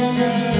dapat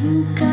嗯